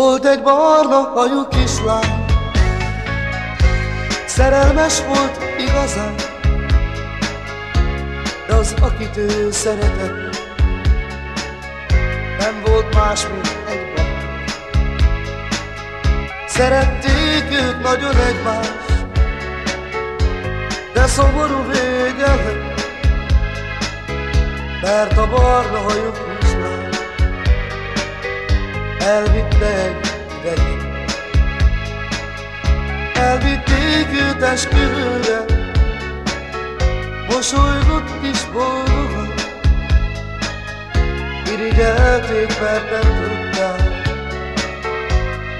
Volt egy barna hajú kislány, szerelmes volt igazán, de az, akit ő szeretett, nem volt más, mint egy bak. Szerették ők nagyon egymást, de szomorú vége lett, mert a barna hajú elvitte egy vegyét. Elvitték őt esküvőre, mosolygott is boldogan, irigyelték, mert nem tudták,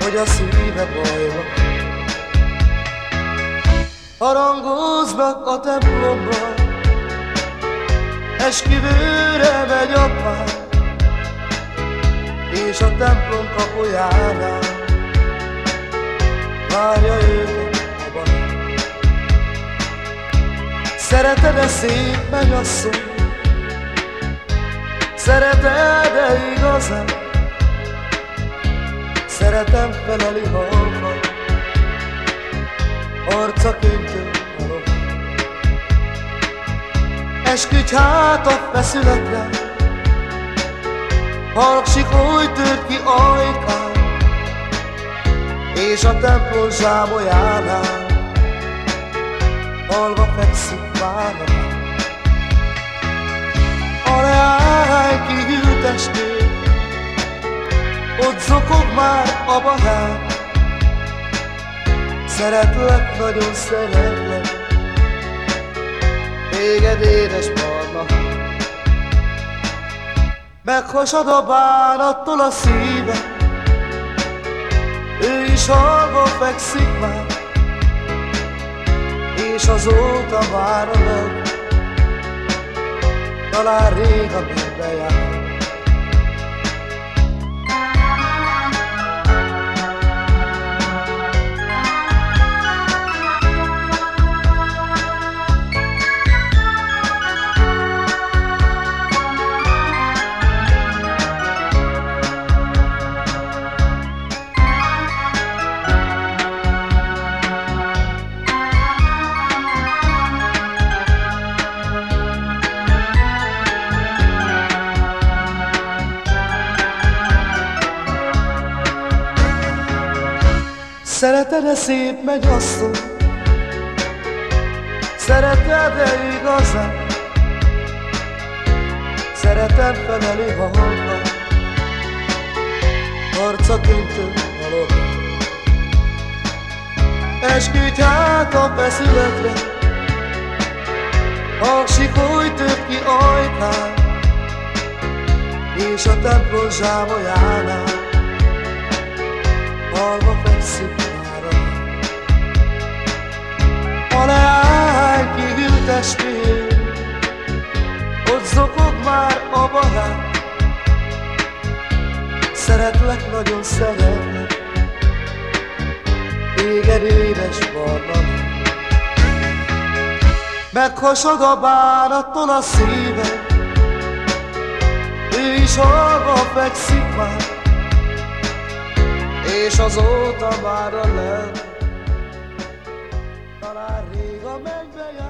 hogy a szíve bajban. Harangoznak a templomban, esküvőre megy a pár, és a templom kapujánál várja őket a barát. Szereted-e szép mennyasszony? Szereted-e igazán? Szeretem feleli halkan, arca halom. Esküdj hát a feszületre, Haragszik, hogy tört ki ajkán, és a templom zsámolyánál halva fekszik várva. A leány kihűlt estő, ott zokog már a barát. Szeretlek, nagyon szeretlek, téged édes Meghasad a bánattól a szíve, ő is halva fekszik már, és azóta vár a nap, talán rég a jár. Szereted-e szép mennyasszony? Szereted-e igazán? Szeretem felelő halva, arca köntő halott. Esküdj hát a feszületre, Aksi hogy tört ki ajkán, és a templom zsámolyánál halva fekszik a barát. Szeretlek, nagyon szeretlek, téged édes barna. Meghasad a bánattól a szívem, ő is halva fekszik már, és azóta már a lelk talán rég a mennybe jár,